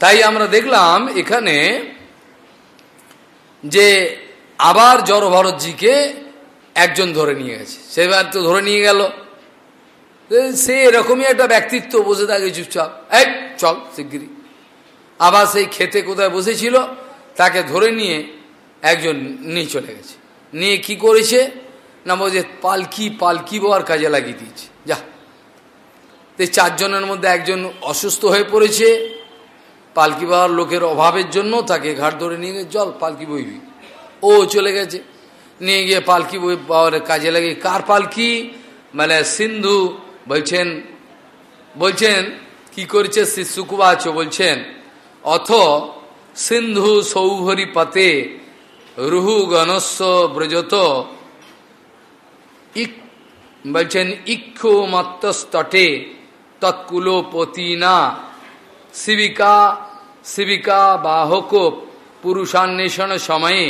তাই আমরা দেখলাম এখানে যে আবার জড় ভরতজিকে একজন ধরে নিয়ে গেছে। সেবার তো ধরে নিয়ে গেল। সে এরকমই একটা ব্যক্তিত্ব, বসে থাকে চুপচাপ। এই, চল শিগগিরি আবার সেই খেতে কোথায় বসেছিল, তাকে ধরে নিয়ে একজন নিয়ে চলে গেছে। নিয়ে কি করেছে? না বলছে পালকি পালকি বোয়ার কাজে লাগিয়ে দিয়েছে। যা। চারজনের মধ্যে একজন অসুস্থ হয়ে পড়েছে। পালকি বাবার লোকের অভাবের জন্য তাকে ঘাট ধরে নিয়ে গেছে। জল পালকি বইবি ও চলে গেছে। নিয়ে গিয়ে পালকি বই বাবার কাজে লাগে কার পালকি? মানে সিন্ধু। বলছেন বলছেন, কি করেছে শ্রী সুকুবাচ বলছেন, অথ সিন্ধু সৌভরি পতে রুহু গণস্ব ব্রজত। ইক, বলছেন, ইক্ষু মত্তস্তটে তৎকুলোপতিনা শিবিকা শিবিকা বাহক পুরুষান্বেষণ সময়ে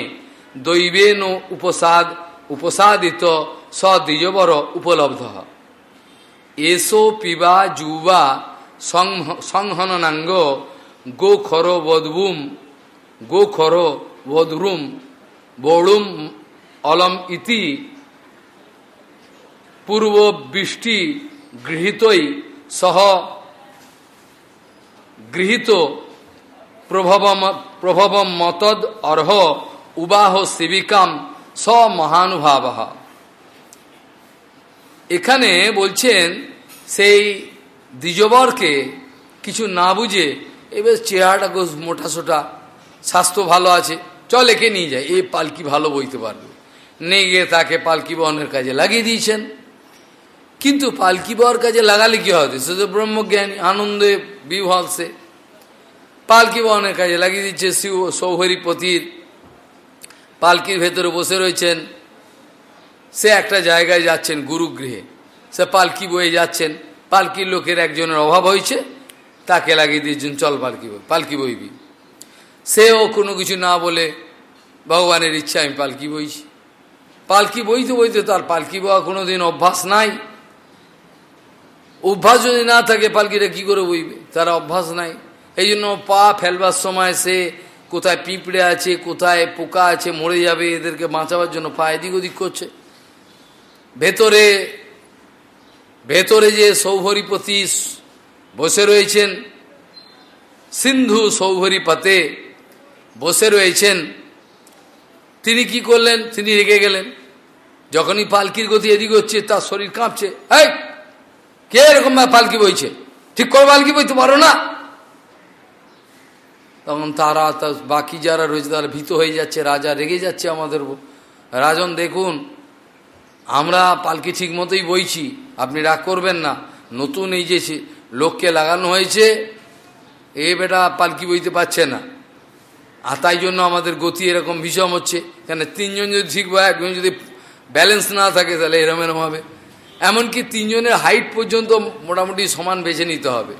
দৈবেন উপসাদ, উপসাদিত সদ্বিজবর উপলব্ধ। এসো পিবা যুবা সংহননাঙ্গ গোখর বধবুম গোখর বধরুম, বড়ুম অলম ইতি পূর্ব বৃষ্টি গৃহীতই সহ গৃহীত প্রভবম মতদ অর্হ উবাহ শিবিকাম স মহানুভাব এখানে বলছেন, সেই দ্বিজবরকে কিছু না বুঝে এবার চেহারাটা মোটা সোটা, স্বাস্থ্য ভালো আছে, চল একে নিয়ে যায় এই পালকি ভালো বইতে পারবে। নিয়ে গিয়ে তাকে পালকি বহনের কাজে লাগিয়ে দিয়েছেন। কিন্তু পালকি বহর কাজে লাগালে কি হবে? সে তো ব্রহ্মজ্ঞানী, আনন্দে বিভল সে পালকি বহনের কাজে লাগিয়ে দিচ্ছে শিব সৌহরিপতির পালকির ভেতরে বসে রয়েছেন। সে একটা জায়গায় যাচ্ছেন গুরুগৃহে। সে পালকি বয়ে যাচ্ছেন। পালকির লোকের একজনের অভাব হয়েছে, তাকে লাগিয়ে দিয়েছেন, চল পালকি বই পালকি বইবি সেও কোনো কিছু না বলে ভগবানের ইচ্ছা, আমি পালকি বইছি। পালকি বইতে বইতে তার পালকি বওয়া কোনো দিন অভ্যাস নাই। অভ্যাস যদি না থাকে পালকিটা কি করে বইবে? তার অভ্যাস নাই। এই জন্য পা ফেলবার সময় সে কোথায় পিঁপড়ে আছে, কোথায় পোকা আছে, মরে যাবে, এদেরকে বাঁচাবার জন্য পা এদিক ওদিক করছে। ভেতরে ভেতরে যে সৌভরিপতি বসে রয়েছেন, সিন্ধু সৌভরিপতে বসে রয়েছেন, তিনি কি করলেন? তিনি রেগে গেলেন। যখনই পালকির গতি এদিকে হচ্ছে, তার শরীর কাঁপছে। এই কে এরকম পালকি বইছে? ঠিক করে পালকি বইতে পারো না। তখন তারা তার বাকি যারা রয়েছে তারা ভীত হয়ে যাচ্ছে, রাজা রেগে যাচ্ছে আমাদের রাজন, দেখুন, আমরা পালকি ঠিক মতোই বইছি, আপনি রাগ করবেন না। নতুন এই যে লোককে লাগানো হয়েছে, এ বেটা পালকি বইতে পারছে না। আর তাই জন্য আমাদের গতি এরকম বিষম হচ্ছে। কেন, তিনজন যদি শিখব একজন যদি ব্যালেন্স না থাকে, তাহলে এরম এরম হবে। এমনকি তিনজনের হাইট পর্যন্ত মোটামুটি সমান বেছে নিতে হবে।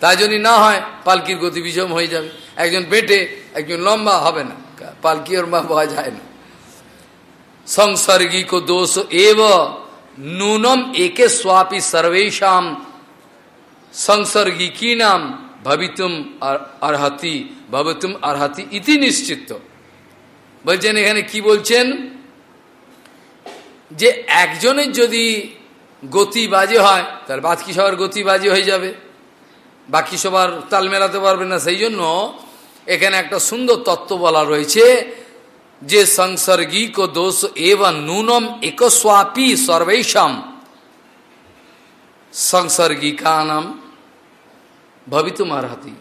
তাই যদি না হয়, পালকির গতি বিষম হয়ে যাবে। একজন বেটে, একজন লম্বা হবে না। পালকি ওর মা পাওয়া যায় না। সংসর্গিক দোষ এব, নূনম একে স্বাপি সর্বেশাম। সংসর্গিকী নাম ভবিতুম আরহাতি ভবিতুম আরহাতি ইতি নিশ্চিত। বলছেন এখানে কি বলছেন? যে একজনের যদি গতি বাজে হয়, তাহলে বাকি সবার গতি বাজে হয়ে যাবে। বাকি সবার তাল মেলাতে পারবে না, সেই জন্য এখানে একটা সুন্দর তত্ত্ব বলা রয়েছে যে সংসর্গিক দোষ এবং নূনম একস্বাপি সর্বেশম। সংসর্গিকা নাম ভবিতুম আরহাতি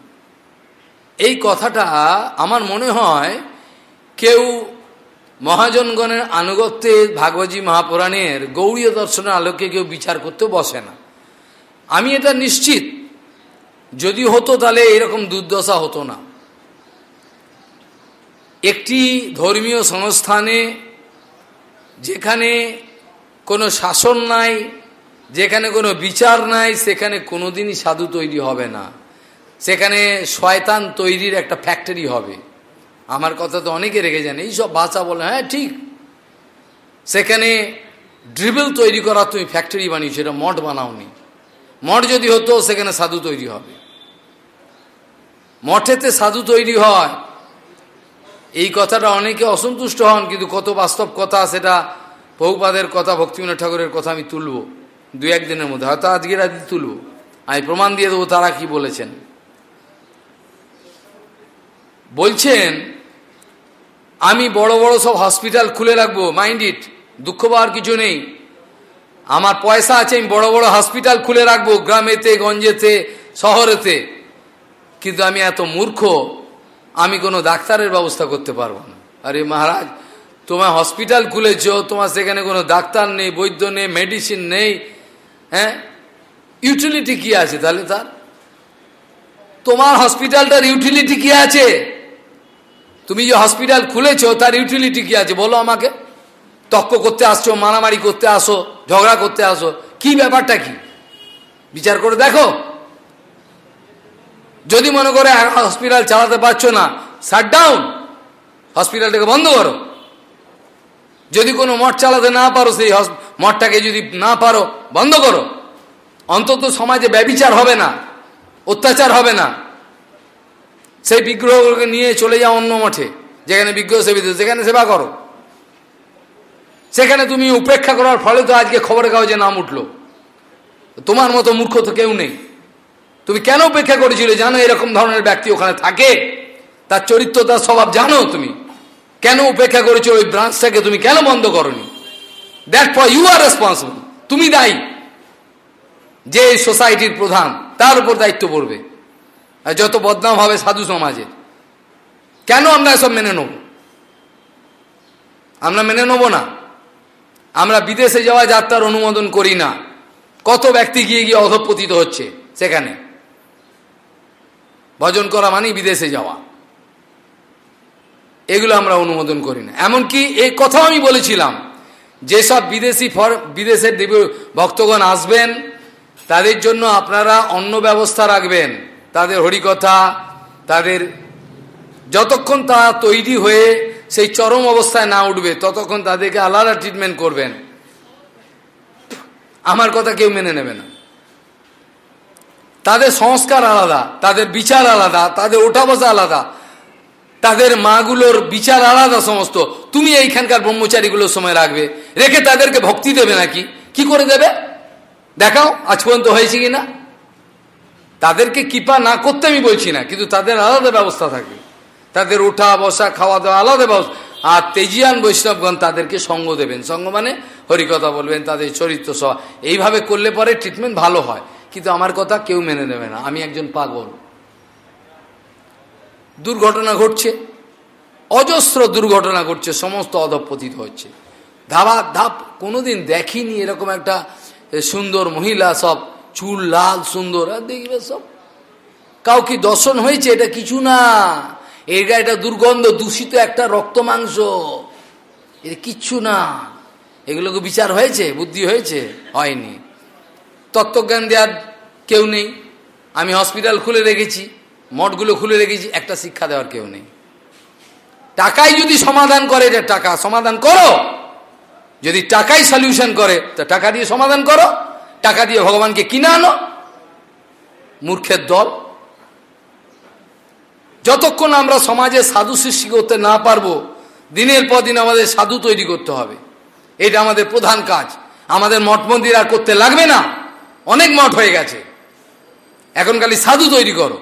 এই কথাটা আমার মনে হয় কেউ মহাজনগণের আনুগত্যে ভাগবতী মহাপুরাণের গৌরীয় দর্শনের আলোকে কেউ বিচার করতে বসে না। আমি এটা নিশ্চিত যদি হতো তাহলে এরকম দুর্দশা হতো না। একটি ধর্মীয় সংস্থানে যেখানে কোনো শাসন নাই, যেখানে কোনো বিচার নাই, সেখানে কোনোদিনই সাধু তৈরি হবে না। সেখানে শয়তান তৈরির একটা ফ্যাক্টরি হবে। আমার কথা তো অনেকে রেখে জানে এইসব ভাষা বলে হ্যাঁ ঠিক। সেখানে ড্রিবল তৈরি করার তুমি ফ্যাক্টরি বানিয়েছো, এটা মঠ বানাওনি। মঠ যদি হতো, সেখানে সাধু তৈরি হবে। মঠেতে সাধু তৈরি হয়। এই কথাটা অনেকে অসন্তুষ্ট হন, কিন্তু কত বাস্তব কথা সেটা বহুপাদের কথা, ভক্তিবিনোদ ঠাকুরের কথা আমি তুলব দু একদিনের মধ্যে। হয়তো আজকে রাতে তুলব। আমি প্রমাণ দিয়ে দেবো তারা কি বলেছেন। বলছেন, আমি বড় বড় সব হসপিটাল খুলে রাখব, মাইন্ড ইট, দুঃখ পাওয়ার কিছু নেই। আমার পয়সা আছে, আমি বড় বড় হসপিটাল খুলে রাখব, গ্রামেতে, গঞ্জেতে, শহরেতে। কিন্তু আমি এত মূর্খ, আমি কোনো ডাক্তারের ব্যবস্থা করতে পারব না। আরে মহারাজ, তোমার হসপিটাল খুলেছ তোমার সেখানে কোনো ডাক্তার নেই, বৈদ্য নেই, মেডিসিন নেই হ্যাঁ? ইউটিলিটি কি আছে তাহলে তার? তোমার হসপিটালটার ইউটিলিটি কি আছে? তুমি যে হসপিটাল খুলেছ, তার ইউটিলিটি কি আছে? বলো আমাকে। তক্ক করতে আসছো, মারামারি করতে আসো, ঝগড়া করতে আসো, কি ব্যাপারটা কি? বিচার করে দেখো। যদি মনে করে হসপিটাল চালাতে পারছ না শাট ডাউন হসপিটালটাকে বন্ধ করো। যদি কোনো মঠ চালাতে না পারো, সেই মঠটাকে যদি না পারো, বন্ধ করো। অন্তত সমাজে ব্যবিচার হবে না, অত্যাচার হবে না। সেই বিগ্রহগুলোকে নিয়ে চলে যাও অন্য মঠে, যেখানে বিগ্রহ সেবিত সেখানে সেবা করো। সেখানে তুমি উপেক্ষা করার ফলে তো আজকে খবরের কাগজে নাম উঠল। তোমার মতো মূর্খ তো কেউ নেই। তুমি কেন উপেক্ষা করেছিলে? জানো, এরকম ধরনের ব্যক্তি ওখানে থাকে। তার চরিত্র, তার স্বভাব জানো তুমি। কেন উপেক্ষা করেছ ওই ব্রাঞ্চটাকে? তুমি কেন বন্ধ করনি? That for you are responsible তুমি দায়ী। যে সোসাইটির প্রধান, তার উপর দায়িত্ব পড়বে। আর যত বদনাম হবে সাধু সমাজে কেন আমরা এসব মেনে নেব? আমরা মেনে নেব না। আমরা বিদেশে যাওয়া যাত্রার অনুমোদন করি না। কত ব্যক্তি গিয়ে গিয়ে অধপতিত হচ্ছে সেখানে। ভজন করা মানেই বিদেশে যাওয়া। এগুলো আমরা অনুমোদন করি না। এমনকি এই কথাও আমি বলেছিলাম, যেসব বিদেশি ফর, বিদেশের ভক্তগণ আসবেন, তাদের জন্য আপনারা অন্য ব্যবস্থা রাখবেন। তাদের হরিকথা, তাদের যতক্ষণ তা তৈরি হয়ে সেই চরম অবস্থায় না উঠবে, ততক্ষণ তাদেরকে আলাদা ট্রিটমেন্ট করবেন। আমার কথা কেউ মেনে নেবে না। তাদের সংস্কার আলাদা, তাদের বিচার আলাদা, তাদের ওঠা বসা আলাদা। তাদের মাগুলোর বিচার আলাদা সমস্ত। তুমি এইখানকার ব্রহ্মচারীগুলোর সময় রাখবে। রেখে তাদেরকে ভক্তি দেবে নাকি? কি করে দেবে? দেখাও, আজ পর্যন্ত হয়েছে কিনা তাদেরকে কৃপা না করতে আমি বলছি না, কিন্তু তাদের আলাদা ব্যবস্থা থাকে তাদের ওঠা বসা, খাওয়া দাওয়া আলাদা ব্যবস্থা। আর তেজিয়ান বৈষ্ণবগণ তাদেরকে সঙ্গ দেবেন। সঙ্গ মানে হরিকথা বলবেন, তাদের চরিত্র সহ। এইভাবে করলে পরে ট্রিটমেন্ট ভালো হয়। কিন্তু আমার কথা কেউ মেনে নেবে না। আমি একজন পাগল। দুর্ঘটনা ঘটছে। অজস্র দুর্ঘটনা ঘটছে। সমস্ত অধপতিত হচ্ছে। ধাবা, ধাপ কোনোদিন দেখিনি এরকম একটা সুন্দর মহিলা, সব চুল লাল, সুন্দর। আর দেখবে সব। কাউ কি দর্শন হয়েছে, এটা কিছু না। এটা এটা দুর্গন্ধ, দূষিত একটা রক্ত মাংস। এটা কিচ্ছু না। এগুলোকে বিচার হয়েছে? বুদ্ধি হয়েছে? হয়নি। তত্ত্বজ্ঞান দেওয়ার কেউ নেই। আমি হসপিটাল খুলে রেখেছি, মঠগুলো খুলে রেখেছি, একটা শিক্ষা দেওয়ার কেউ নেই। টাকাই যদি সমাধান করে যে টাকা। সমাধান করো। যদি টাকাই সলিউশন করে, তা টাকা দিয়ে সমাধান করো। টাকা দিয়ে ভগবানকে কিনে আনো। মূর্খের দল। যতক্ষণ আমরা সমাজে সাধু সৃষ্টি করতে না পারব, দিনের পর দিন আমাদের সাধু তৈরি করতে হবে। এটা আমাদের প্রধান কাজ। আমাদের মঠ মন্দির আর করতে লাগবে না। অনেক মঠ হয়ে গেছে। এখন খালি সাধু তৈরি করো।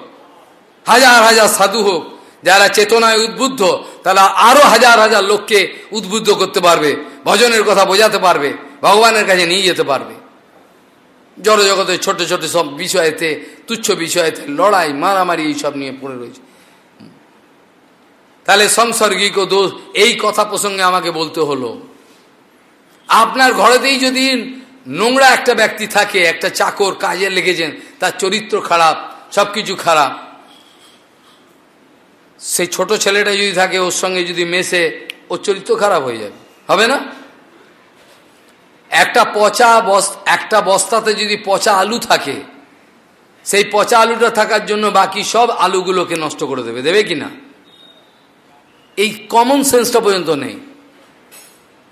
হাজার হাজার সাধু হোক, যারা চেতনায় উদ্বুদ্ধ, তারা আরও হাজার হাজার লোককে উদ্বুদ্ধ করতে পারবে, ভজনের কথা বোঝাতে পারবে, ভগবানের কাছে নিয়ে যেতে পারবে। জড় জগতের ছোট ছোট সব বিষয়েতে, তুচ্ছ বিষয়েতে লড়াই, মারামারি এইসব নিয়ে পড়ে রয়েছে। তাহলে সংসর্গিক ও দোষ, এই কথা প্রসঙ্গে আমাকে বলতে হলো। আপনার ঘরেতেই যদি নোংরা একটা ব্যক্তি থাকে, একটা চাকর কাজে লেগেছেন তার চরিত্র খারাপ, সবকিছু খারাপ। সেই ছোট ছেলেটা যদি থাকে, ওর সঙ্গে যদি মেশে, ওর চরিত্র খারাপ হয়ে যাবে। হবে না? একটা পচা একটা বস্তাতে যদি পচা আলু থাকে, সেই পচা আলুটা থাকার জন্য বাকি সব আলুগুলোকে নষ্ট করে দেবে। দেবে কি না? এই কমন সেন্সটা পর্যন্ত নেই।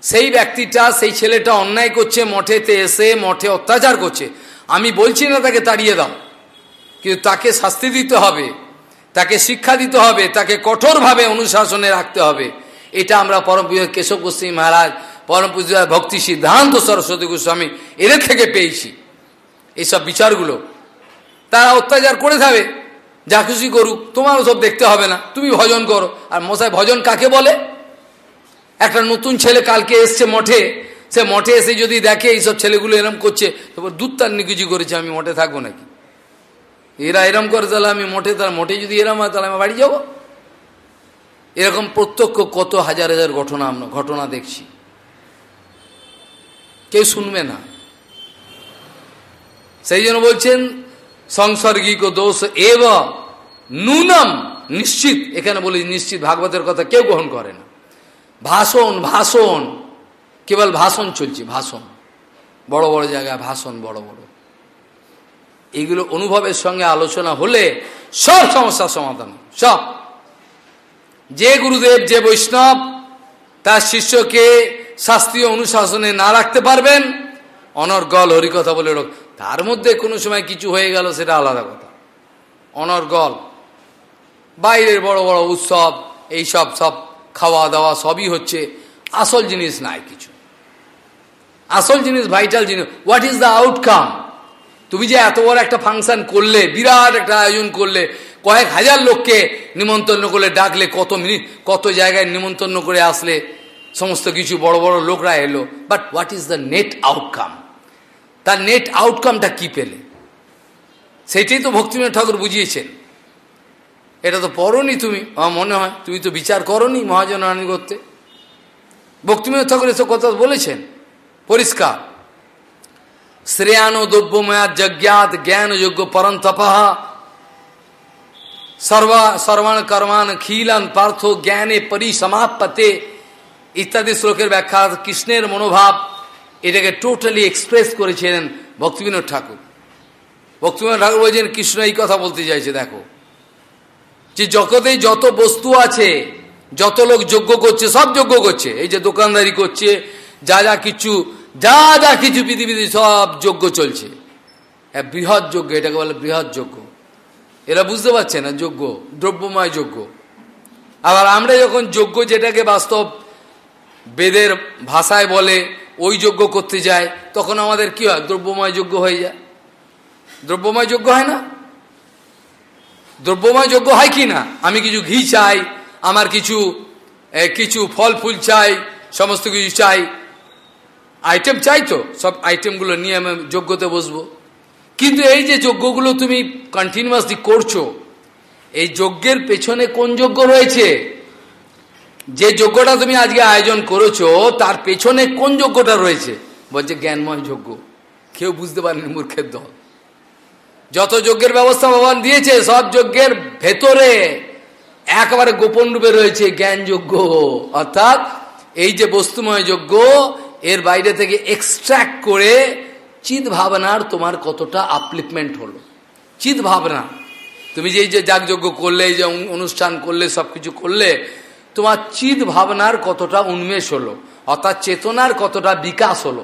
সেই ব্যক্তিটা, সেই ছেলেটা অন্যায় করছে, মঠেতে এসে মঠে অত্যাচার করছে। আমি বলছি না তাকে তাড়িয়ে দাও, কিন্তু তাকে শাস্তি দিতে হবে, তাকে শিক্ষা দিতে হবে, তাকে কঠোরভাবে অনুশাসনে রাখতে হবে। এটা আমরা পরম পূজা কেশব গোস্বামী মহারাজ, পরম পূজা ভক্তি সিদ্ধান্ত সরস্বতী গোস্বামী এদের থেকে পেয়েছি। এইসব বিচারগুলো তারা অত্যাচার করে থাকবে যা খুশি করুক তোমার ওসব দেখতে হবে না, তুমি ভজন করো। আর মশাই, ভজন কাকে বলে? একটা নতুন ছেলে কালকে এসছে মঠে। সে মঠে এসে যদি দেখে এইসব ছেলেগুলো এরম করছে তারপর দুধ তার নিকুজি করেছে, আমি মঠে থাকব নাকি? এরা এরম করে, তাহলে আমি মঠে তার মঠে যদি এরম হয়, তাহলে আমি বাড়ি যাব? এরকম প্রত্যক্ষ কত হাজার হাজার ঘটনা আমরা, ঘটনা দেখছি। কেউ শুনবে না। সেই জন্য বলছেন সংসর্গিক দোষ এব নুনম নিশ্চিত। এখানে বলি নিশ্চিত, ভাগবতের কথা কেউ গ্রহণ করে না। ভাষণ ভাষণ। কেবল ভাষণ চলছে, ভাষণ। বড় বড় জায়গায় ভাষণ, বড় বড়। এগুলো অনুভবের সঙ্গে আলোচনা হলে সব সমস্যার সমাধান সব। যে গুরুদেব, যে বৈষ্ণব, তার শিষ্যকে শাস্ত্রীয় অনুশাসনে না রাখতে পারবেন, অনর্গল হরিকথা বলে রোগ তার মধ্যে কোনো সময় কিছু হয়ে গেল, সেটা আলাদা কথা। অনর্গল, বাইরের বড় বড় উৎসব এই সব সব খাওয়া দাওয়া সবই হচ্ছে, আসল জিনিস নাই কিছু। আসল জিনিস ভাইটাল জিনিস হোয়াট ইজ দ্য আউটকাম তুমি যে এত বড় একটা ফাংশন করলে, বিরাট একটা আয়োজন করলে, কয়েক হাজার লোককে নিমন্ত্রণ করলে ডাকলে, কত মিনিট, কত জায়গায় নিমন্ত্রণ করে আসলে, সমস্ত কিছু বড় বড় লোকরা এলো। But what is the net outcome তার নেট আউটকামটা কি পেলে? সেটাই তো ভক্তিনাথ ঠাকুর বুঝিয়েছেন। এটা তো পড়নি তুমি। আমার মনে হয় তুমি তো বিচার করনি মহাজন মহাজনানি করতে। ভক্তিনাথ ঠাকুর এসব কথা বলেছেন। পরিষ্কার। শ্রেয়ানো দ্রব্যময়াত যজ্ঞাত জ্ঞান যোগ্য তপহ সর্বা সর্বান কর্মান খিলান পার্থ জ্ঞানে পরিসমাপতে ইত্যাদি শ্লোকের ব্যাখ্যা কৃষ্ণের মনোভাব। এটাকে টোটালি এক্সপ্রেস করেছিলেন ভক্তিবিনোদ ঠাকুর। ভক্তিবিনোদ ঠাকুর বলছেন, কৃষ্ণ এই কথা বলতে চাইছে, দেখো। যে জগতে যত বস্তু আছে, যত লোক যোগ্য করছে, সব যোগ্য করছে। এই যে দোকানদারি করছে, যা যা কিছু, যা যা কিছু পৃথিবীতে সব যোগ্য চলছে। বৃহৎ যোগ্য এটাকে বলে বৃহৎ যোগ্য এরা বুঝতে পারছে না যোগ্য দ্রব্যময় যোগ্য আবার আমরা যখন যোগ্য যেটাকে বাস্তব বেদের ভাষায় বলে, ওই যোগ্য করতে যায় তখন আমাদের কি হয়? দ্রব্যময় যোগ্য হয়ে যায়। দ্রব্যময় যোগ্য হয় না? দ্রব্যময় যোগ্য হয় কি না? আমি কিছু ঘি চাই, আমার কিছু কিছু ফল ফুল চাই, সমস্ত কিছু চাই। আইটেম চাই তো, সব আইটেমগুলো নিয়ে আমি যোগ্যতে বসবো। কিন্তু এই যে যজ্ঞগুলো তুমি কন্টিনিউয়াসলি করছ, এই যজ্ঞের পেছনে কোন যজ্ঞ রয়েছে? যে যজ্ঞটা তুমি আজকে আয়োজন করেছ, তার পেছনে কোন যজ্ঞটা রয়েছে? বলছে জ্ঞানময় যজ্ঞ। কেউ বুঝতে পারেনি মূর্খের দল। যত যজ্ঞের ব্যবস্থা ভগবান দিয়েছে, সব যজ্ঞের ভেতরে একেবারে গোপন রূপে রয়েছে জ্ঞান যজ্ঞ। অর্থাৎ এই যে বস্তুময় যজ্ঞ, এর বাইরে থেকে এক্সট্র্যাক্ট করে চিত ভাবনার তোমার কতটা আপলিপমেন্ট হলো। চিত ভাবনা তুমি যে যে যাগযজ্ঞ করলে, এই যে অনুষ্ঠান করলে সব কিছু করলে, তোমার চিত ভাবনার কতটা উন্মেষ হলো, অর্থাৎ চেতনার কতটা বিকাশ হলো।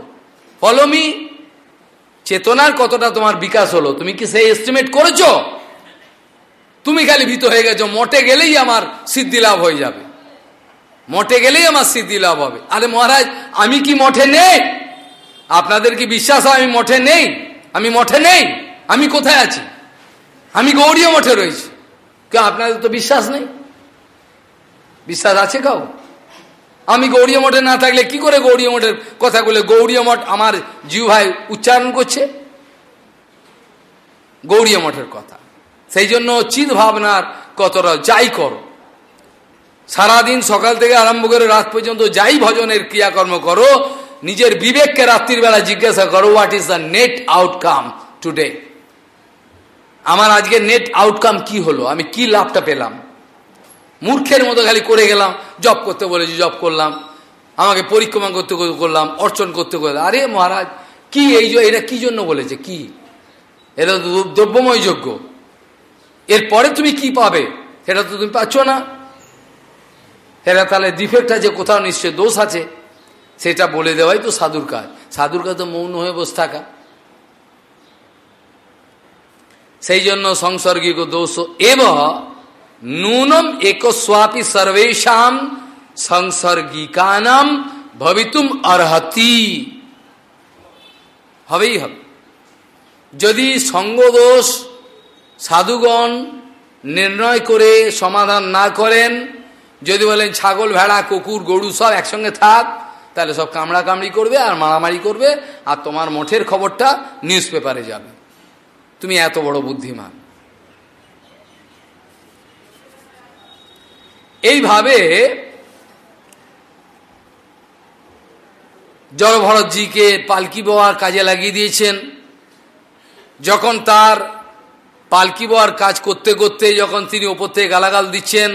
ফলমি চেতনার কতটা তোমার বিকাশ হলো? তুমি কি সেই এস্টিমেট করেছ? তুমি খালি ভীত হয়ে গেছো। মঠে গেলেই আমার সিদ্ধি লাভ হয়ে যাবে। মঠে গেলেই আমার সিদ্ধি লাভ হবে। আরে মহারাজ, আমি কি মঠে নেই? আপনাদের কি বিশ্বাস হয় আমি মঠে নেই? আমি মঠে নেই? আমি কোথায় আছি? আমি গৌরীয় মঠে রয়েছি। কেউ আপনাদের তো বিশ্বাস নেই? বিশ্বাস আছে কাউ? আমি গৌরী মঠে না থাকলে কি করে গৌরী মঠের কথাগুলো গৌরীয় মঠ আমার জিউ ভাই উচ্চারণ করছে। গৌরী মঠের কথা। সেই জন্য চিত ভাবনার কতটা যাই করো। সারাদিন সকাল থেকে আরম্ভ করে রাত পর্যন্ত যাই ভজনের ক্রিয়াকর্ম করো, নিজের বিবেককে রাত্রির বেলা জিজ্ঞাসা করো what is the net outcome today আমার আজকে নেট আউটকাম কি হলো? আমি কি লাভটা পেলাম? মূর্খের মতো খালি করে গেলাম জব করতে বলেছি জব করলাম, আমাকে পরিক্রমা করতে করলাম, অর্চন করতে করলাম। আরে মহারাজ, কি এই এটা কি জন্য বলেছে? কি? এটা তো দ্রব্যময় যোগ্য। এরপরে তুমি কি পাবে? সেটা তো তুমি পাচ্ছ না। সেটা তাহলে ডিফেক্ট আছে, কোথাও নিশ্চয় দোষ আছে। সেটা বলে দেওয়াই তো সাধুর কাজ। সাধুর কাজ তো মৌন হয়ে বসে থাকা। সেই জন্য সংসর্গিক দোষ এব নূনম একস্বাপি সর্বেশাম সংসর্গিকানাম ভবিতুম অর্হতি হবেই হবে যদি সঙ্গদোষ সাধুগণ নির্ণয় করে সমাধান না করেন যদি বলেন ছাগল ভেড়া কুকুর গরু সব একসঙ্গে থাক তাহলে সব কামড়া কামড়ি করবে আর মারামারি করবে আর তোমার মঠের খবরটা নিউজ পেপারে যাবে তুমি এত বড় বুদ্ধিমান এইভাবে জড়ভরতজিকে পালকি বোয়ার কাজে লাগিয়ে দিয়েছেন। যখন তার পালকি বোয়ার কাজ করতে করতে যখন তিনি ওপর থেকে গালাগাল দিচ্ছেন,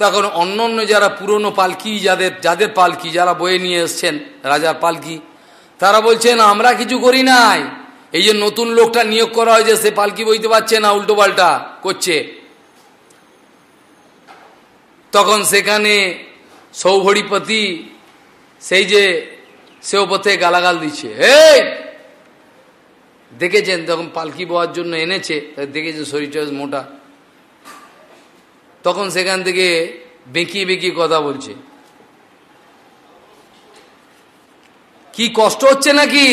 তখন অন্য অন্য যারা পুরনো পালকি, যাদের যাদের পালকি, যারা বয়ে নিয়ে এসছেন, রাজার পালকি, তারা বলছেন, আমরা কিছু করি নাই। এই যে নতুন লোকটা নিয়োগ করা হয়েছে, সে পালকি বইতে পারছে না উল্টো পাল্টা করছে। তখন সেখানে সৌভরিপতি সেই যে সে ওপর থেকে গালাগাল দিচ্ছে হে দেখেছেন? তখন পালকি বওয়ার জন্য এনেছে দেখেছে শরীরটা মোটা। তখন সেখান থেকে বেঁকিয়ে বেঁকিয়ে কথা বলছে। কি কষ্ট হচ্ছে নাকি?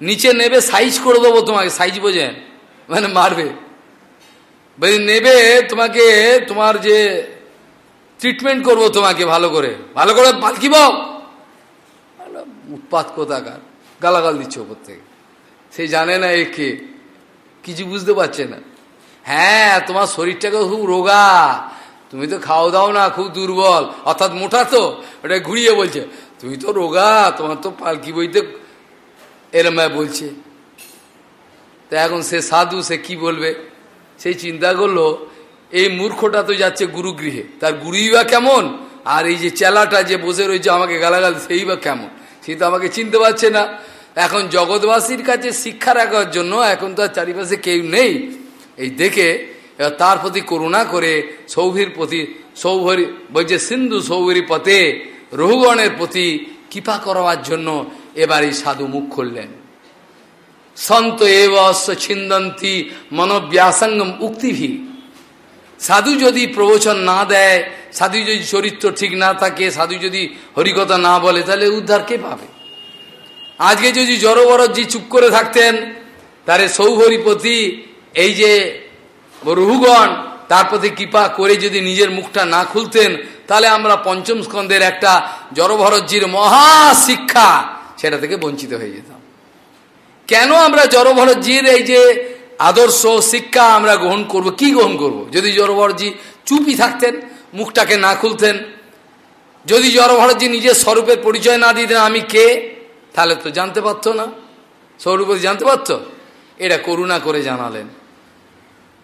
নিচে নেবে, সাইজ করে দেবো তোমাকে, সাইজ বোঝেন? মানে মারবে। নেবে তোমাকে, তোমার যে ট্রিটমেন্ট করব তোমাকে ভালো করে। ভালো করে পালকি বাও উৎপাত কোথাকার? গালাগাল দিচ্ছে ওপর থেকে। সে জানে না একে কিছু বুঝতে পারছে না। হ্যাঁ তোমার শরীরটাকে খুব রোগা। তুমি তো খাও দাও না, খুব দুর্বল। অর্থাৎ মোটা তো, ওটা ঘুরিয়ে বলছে। তুমি তো রোগা, তোমার তো পালকি বইতে এরম বলছে। তা এখন সে সাধু, সে কি বলবে? সেই চিন্তা করল এই মূর্খটা তো যাচ্ছে গুরুগৃহে। তার গুরুই বা কেমন? আর এই যে চেলাটা যে বসে রয়েছে আমাকে গালাগাল, সেই বা কেমন? সে তো আমাকে চিনতে পারছে না। এখন জগৎবাসীর কাছে শিক্ষা রাখার জন্য এখন তো আর চারিপাশে কেউ নেই। এই দেখে তার প্রতি করুণা করে সৌভীর প্রতি, সৌভরি বলছে সিন্ধু সৌভরি পথে রহুগণের প্রতি কৃপা করবার জন্য এবার এই সাধু মুখ খুললেন। সন্ত এব ছিন্দন্তি মনোব্যাসঙ্গম উক্তিভি। সাধু যদি প্রবচন না দেয়, সাধু যদি চরিত্র ঠিক না থাকে, সাধু যদি হরিকথা না বলে, তাহলে উদ্ধার কে পাবে? আজকে যদি জড়বরজি চুপ করে থাকতেন তারে সৌহরিপতি, এই যে রুহুগণ তার প্রতি কৃপা করে যদি নিজের মুখটা না খুলতেন, তাহলে আমরা পঞ্চম স্কন্ধের একটা জড়ভরতজির মহা শিক্ষা সেটা থেকে বঞ্চিত হয়ে যেতাম। কেন আমরা জড়ভরতজির এই যে আদর্শ শিক্ষা আমরা গ্রহণ করব। কি গ্রহণ করব। যদি জড়ভরজি চুপি থাকতেন, মুখটাকে না খুলতেন, যদি জড়ভরজি নিজের স্বরূপের পরিচয় না দিতেন, আমি কে? তাহলে তো জানতে পারতো না। স্বরূপতি জানতে পারত? এটা করুণা করে জানালেন।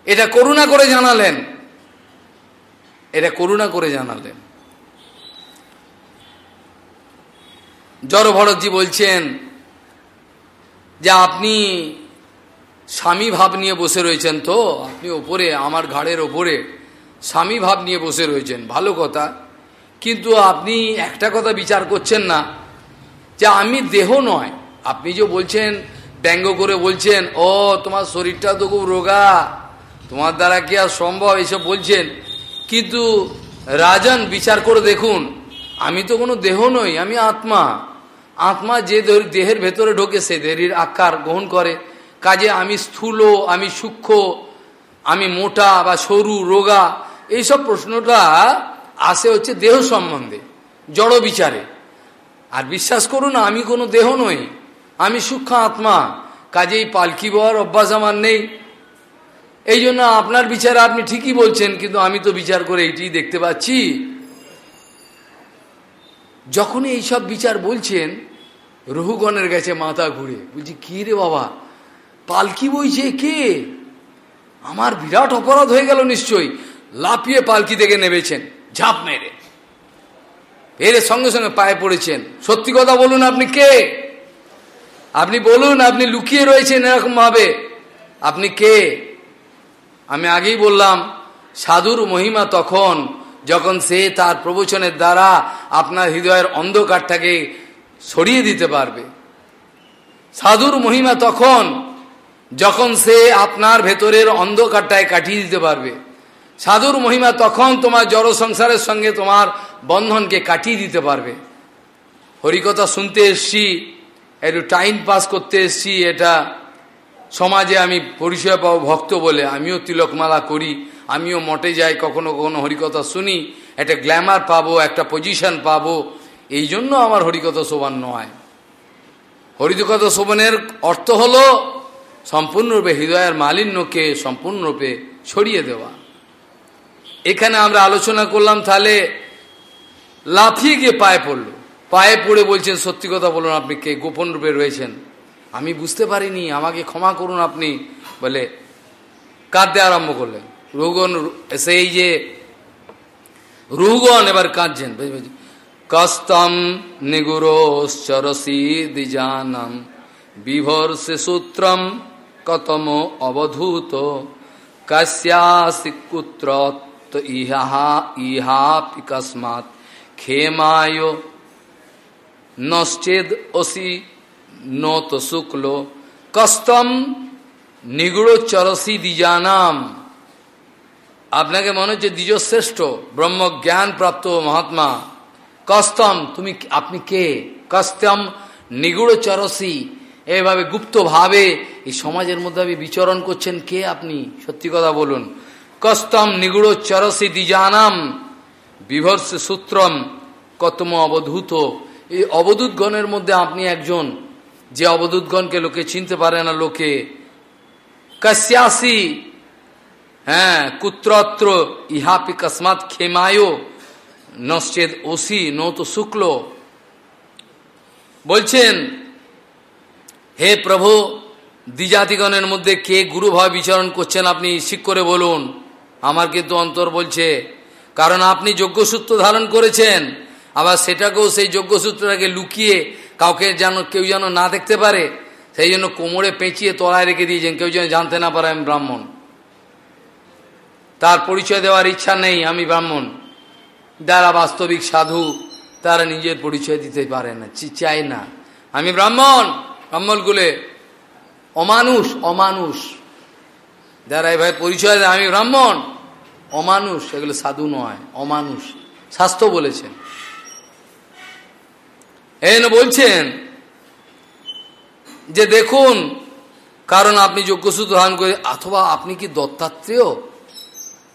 এটা করুণা করে জানালেন। এটা করুণা করে জানালেন। জড়ভরতজি বলছেন যে, আপনি স্বামী ভাব নিয়ে বসে রয়েছেন তো? আপনি ওপরে, আমার ঘাড়ের ওপরে। স্বামী ভাব নিয়ে বসে রয়েছেন, ভালো কথা। কিন্তু আপনি একটা কথা বিচার করছেন না, যে আমি দেহ নয়। আপনি যে বলছেন, ব্যঙ্গ করে বলছেন, ও, তোমার শরীরটা তো খুব রোগা, তোমার দ্বারা কি আর সম্ভব এসব বলছেন। কিন্তু রাজন, বিচার করে দেখুন, আমি তো কোনো দেহ নই, আমি আত্মা। আত্মা যে দেহের ভেতরে ঢোকে, সে দেহের আকার গ্রহণ করে। কাজে আমি স্থূল, আমি সূক্ষ্ম, আমি মোটা বা সরু, রোগা, এইসব প্রশ্নটা আসে হচ্ছে দেহ সম্বন্ধে, জড় বিচারে। আর বিশ্বাস করুন, আমি কোনো দেহ নই, আমি সূক্ষ্ম আত্মা, কাজেই পালকি বর, অভ্যাস আমার নেই। এই জন্য আপনার বিচারে আপনি ঠিকই বলছেন, কিন্তু আমি তো বিচার করে এইটি দেখতে পাচ্ছি। যখনই এইসব বিচার বলছেন রহুগণের গেছে মাথা ঘুরে, বলছি, কি রে বাবা পালকি বইছে কে? আমার বিরাট অপরাধ হয়ে গেল নিশ্চয়ই। লাপিয়ে পালকি থেকে নেমেছেন। ঝাঁপ মেরে। এর সঙ্গে সঙ্গে পায়ে পড়েছেন। সত্যি কথা বলুন আপনি কে? আপনি বলুন, আপনি লুকিয়ে রয়েছেন এরকম ভাবে আপনি কে? আমি আগেই বললাম, সাধুর মহিমা তখন যখন সে তার প্রবচনের দ্বারা আপনার হৃদয়ের অন্ধকারটাকে সরিয়ে দিতে পারবে। সাধুর মহিমা তখন যখন সে আপনার ভেতরের অন্ধকারটায় কাটিয়ে দিতে পারবে, সাধুর মহিমা তখন তোমার জড় সংসারের সঙ্গে তোমার বন্ধনকে কাটিয়ে দিতে পারবে। হরিকথা শুনতে এসছি, একটু টাইম পাস করতে এসছি, এটা সমাজে আমি পরিচয় পাবো ভক্ত বলে। আমিও তিলকমালা করি, আমিও মঠে যাই, কখনো কখনো হরিকথা শুনি, একটা গ্ল্যামার পাবো, একটা পজিশন পাবো, এই জন্য আমার হরিকথা শোভান নয় হরিকথা শোভনের অর্থ হলো সম্পূর্ণরূপে হৃদয়ের মালিন্যকে সম্পূর্ণরূপে ছড়িয়ে দেওয়া। এখানে আমরা আলোচনা করলাম তাহলে লাফিয়ে গিয়ে পায়ে পড়ল। পায়ে পড়ে বলছেন, সত্যি কথা বলুন, আপনি কে? গোপন রূপে রয়েছেন। আমি বুঝতে পারিনি, আমাকে ক্ষমা করুন আপনি। বলে কাঁদতে আরম্ভ করলেন। রুগন সেই যে, রুগন এবার কাঁদছেন। কস্তম নিগুরো নিগুরোশ্চরসি দ্বিজানম, বিভর্ষে সূত্রম কতম অবধূত? কাশ্যাসি কুত্র ইহা ইহাপি কস্মাৎ ক্ষেমায় নশ্চেদ অসি নত শুক্ল। কস্তম নিগুড়চরসি দ্বিজানাম। আপনাকে মনে হচ্ছে দ্বিজ শ্রেষ্ঠ ব্রহ্ম জ্ঞান প্রাপ্ত মহাত্মা। কস্তম, তুমি আপনি কে? কস্তম নিগুড় চরসি এভাবে গুপ্তভাবে এই সমাজের মধ্যে আপনি বিচরণ করছেন, কে আপনি? সত্যি কথা বলুন। কস্তম নিগুড় চরসি দ্বিজানাম বিভর্ষ সূত্রম কতম অবধূত। এই অবধূতগণের মধ্যে আপনি একজন, যে অবধূতগণকে লোকে চিনতে পারে না লোকে। কাশ্যাসি হ্যাঁ কুত্রত্র, ইহাপি কসমাত খেমায় নশ্চেদ ওসি, নত শুক্ল। বলছেন হে প্রভু, দ্বিজাতিগণের মধ্যে কে গুরুভাবে বিচরণ করছেন আপনি শিখ করে বলুন। আমার কিন্তু অন্তর বলছে, কারণ আপনি যজ্ঞসূত্র ধারণ করেছেন, আবার সেটাকেও সেই যজ্ঞসূত্রটাকে লুকিয়ে কাউকে যেন, কেউ যেন না দেখতে পারে, সেই জন্য কোমরে পেঁচিয়ে তলায় রেখে দিয়েছেন, কেউ যেন জানতে না পারে আমি ব্রাহ্মণ। তার পরিচয় দেওয়ার ইচ্ছা নেই আমি ব্রাহ্মণ। যারা বাস্তবিক সাধু, তারা নিজের পরিচয় দিতে পারে না চায় না। আমি ব্রাহ্মণ! ব্রাহ্মণগুলে অমানুষ অমানুষ। যারা এভাবে পরিচয় আমি ব্রাহ্মণ। অমানুষ, এগুলো সাধু নয়, অমানুষ। স্বাস্থ্য বলেছেন। এন বলছেন যে দেখুন, কারণ আপনি যজ্ঞসূত্র ধারণ করে, অথবা আপনি কি দত্তাত্রেয়?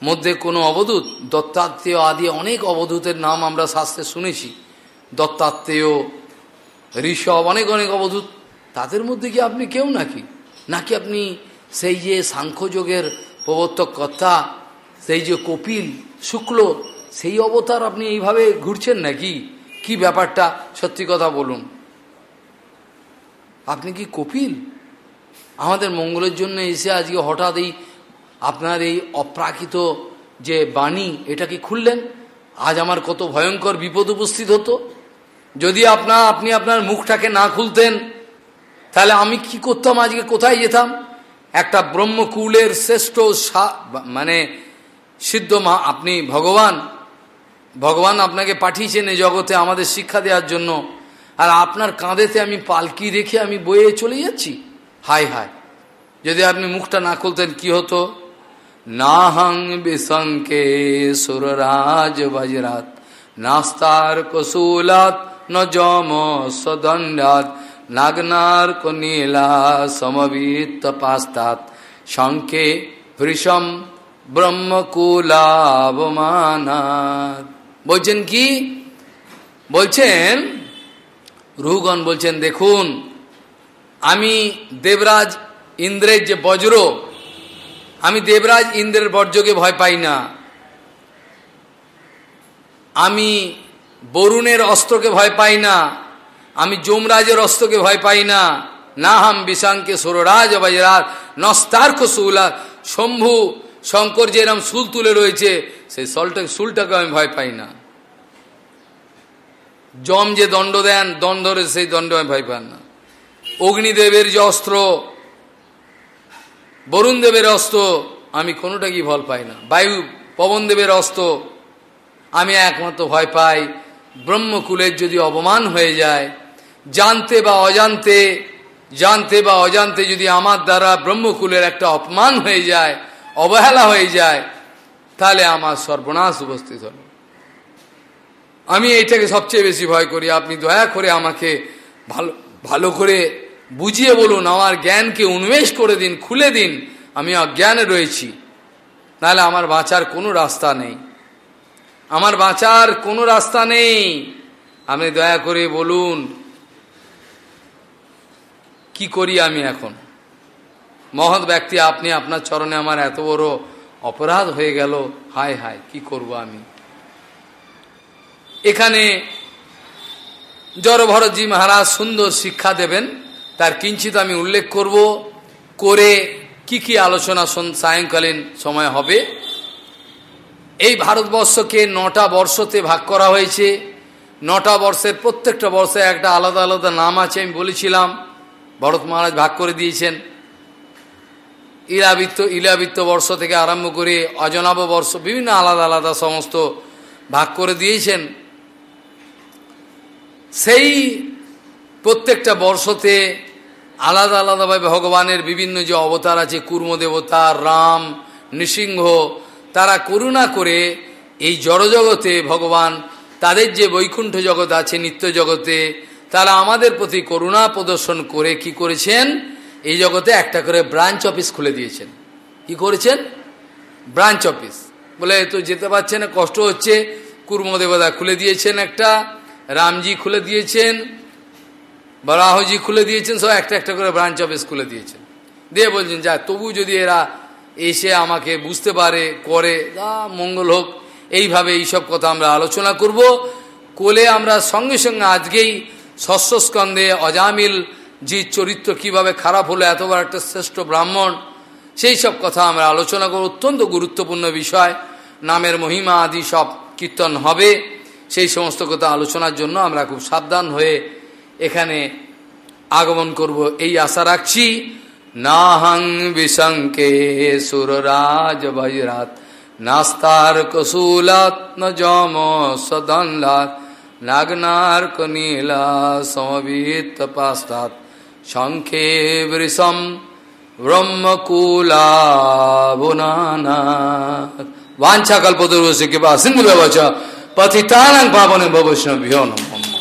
মধ্যে কোনো অবধূত, দত্তাত্রেয় আদি অনেক অবধূতের নাম আমরা শাস্ত্রে শুনেছি। দত্তাত্রেয়, ঋষভ, অনেক অনেক অবধূত তাদের মধ্যে কি আপনি কেউ নাকি? নাকি আপনি সেই যে সাংখ্যযোগের প্রবর্তক কর্তা, সেই যে কপিল শুক্ল, সেই অবতার আপনি এইভাবে ঘুরছেন নাকি? কি ব্যাপারটা? সত্যি কথা বলুন। আপনি কি কপিল? আমাদের মঙ্গলের জন্য এসে আজকে হঠাৎ এই আপনার এই অপ্রাকৃত যে বাণী, এটা কি খুললেন? আজ আমার কত ভয়ঙ্কর বিপদ উপস্থিত হতো। যদি আপনার আপনি আপনার মুখটাকে না খুলতেন তাহলে আমি কি করতাম? আজকে কোথায় যেতাম? একটা ব্রহ্মকুলের শ্রেষ্ঠ মানে সিদ্ধ মা আপনি ভগবান। ভগবান আপনাকে পাঠিয়েছেন এই জগতে আমাদের শিক্ষা দেওয়ার জন্য। আর আপনার কাঁধেতে আমি পালকি রেখে আমি বয়ে চলে যাচ্ছি। হাই হাই যদি আপনি মুখটা না খুলতেন কি হতো? নাহং বিশঙ্কে সুররাজ বজরাত। নাস্তার কসুলাত ন জম সদণ্ডাত নাগনার নীলা সমবিত পাস্তাত শঙ্কে ভৃষম ব্রহ্মকুলাবমানাত বলছেন কি? বলছেন রুগন বলছেন, দেখুন, আমি দেবরাজ ইন্দ্রের যে বজ্র, আমি দেবরাজ ইন্দ্রের বর্জ্যকে ভয় পাই না। আমি বরুণের অস্ত্রকে ভয় পাই না। আমি যমরাজের অস্ত্রকে ভয় পাই না। না হাম বিশাঙ্কে সুররাজ অবজরাজ। নস্তার্ক সুলা। শম্ভু শঙ্কর যে এরম সুল তুলে রয়েছে সেই সলটাকে সুলটাকে আমি ভয় পাই না। জম যে দণ্ড দেন দণ্ডরে সেই দণ্ড আমি ভয় পান না। অগ্নিদেবের যে অস্ত্র বরুণ দেবের অস্ত্র, আমি কোনোটা কি ভল পাই না। বায়ু পবন দেবের অস্ত্র, আমি একমাত্র ভয় পাই। ব্রহ্মকুলের যদি অপমান হয়ে যায় জানতে বা অজান্তে, জানতে বা অজান্তে যদি আমার দ্বারা ব্রহ্মকুলের একটা অপমান হয়ে যায়, অবহেলা হয়ে যায়, তাহলে আমার সর্বনাশ উপস্থিত হল। আমি এইটাকে সবচেয়ে বেশি ভয় করি। আপনি দয়া করে আমাকে ভালো ভালো করে বুঝিয়ে বলুন, আমার জ্ঞানকে উন্মেষ করে দিন, খুলে দিন। আমি অজ্ঞানে রয়েছি। নাহলে আমার বাঁচার কোনো রাস্তা নেই। আমার বাঁচার কোনো রাস্তা নেই। আপনি দয়া করে বলুন কি করি আমি এখন? মহৎ ব্যক্তি, আপনি আপনার চরণে আমার এত বড় অপরাধ হয়ে গেল, হায় হায়, কি করব আমি? এখানে জড়ভরতজি মহারাজ সুন্দর শিক্ষা দেবেন। তার কিঞ্চিত আমি উল্লেখ করব করে কি কি আলোচনা সায়ংকালীন সময় হবে। এই ভারতবর্ষকে নটা বর্ষতে ভাগ করা হয়েছে। নটা বর্ষের প্রত্যেকটা বর্ষে একটা আলাদা আলাদা নাম আছে, আমি বলেছিলাম। ভরত মহারাজ ভাগ করে দিয়েছেন। ইলাবৃত্ত ইলাবৃত্ত বর্ষ থেকে আরম্ভ করে অজনাব বর্ষ, বিভিন্ন আলাদা আলাদা সমস্ত ভাগ করে দিয়েছেন। সেই প্রত্যেকটা বর্ষতে আলাদা আলাদাভাবে ভগবানের বিভিন্ন যে অবতার আছে কুর্ম দেবতা রাম, নৃসিংহ, তারা করুণা করে এই জড়জগতে ভগবান তাদের যে বৈকুণ্ঠ জগৎ আছে, নিত্য জগতে তারা আমাদের প্রতি করুণা প্রদর্শন করে কি করেছেন? এই জগতে একটা করে ব্রাঞ্চ অফিস খুলে দিয়েছেন। কি করেছেন? ব্রাঞ্চ অফিস বলে তো যেতে পারছে না, কষ্ট হচ্ছে। কুর্মদেবতা খুলে দিয়েছেন একটা, রামজি খুলে দিয়েছেন, বরাহজি খুলে দিয়েছেন, সব একটা একটা করে ব্রাঞ্চ অফিস খুলে দিয়েছেন। দিয়ে বলছেন, যা, তবু যদি এরা এসে আমাকে বুঝতে পারে, করে মঙ্গল হোক, এইভাবে এইসব কথা আমরা আলোচনা করব। কোলে আমরা সঙ্গে সঙ্গে আজকেই ষষ্ঠ স্কন্ধে অজামিল যে চরিত্র কীভাবে খারাপ হলো এতবার একটা শ্রেষ্ঠ ব্রাহ্মণ, সেই সব কথা আমরা আলোচনা করব। অত্যন্ত গুরুত্বপূর্ণ বিষয়। নামের মহিমা আদি সব কীর্তন হবে। সেই সমস্ত কথা আলোচনার জন্য আমরা খুব সাবধান হয়ে এখানে আগমন করব। এই আশা রাখছি, নাহং বিশঙ্কে সুররাজ বৈরাত, নাস্তার কসুলাত ন জম সদনলাত नाग्नार्कनीला समवित्तपास्तात् शङ्खे वृषं ब्रह्मकुलाभुनाना वाञ्छाकल्पतुर्वस्य कृपा सिन्धुभ्यवच पतितानां पावने भवैष्णभ्यो नमः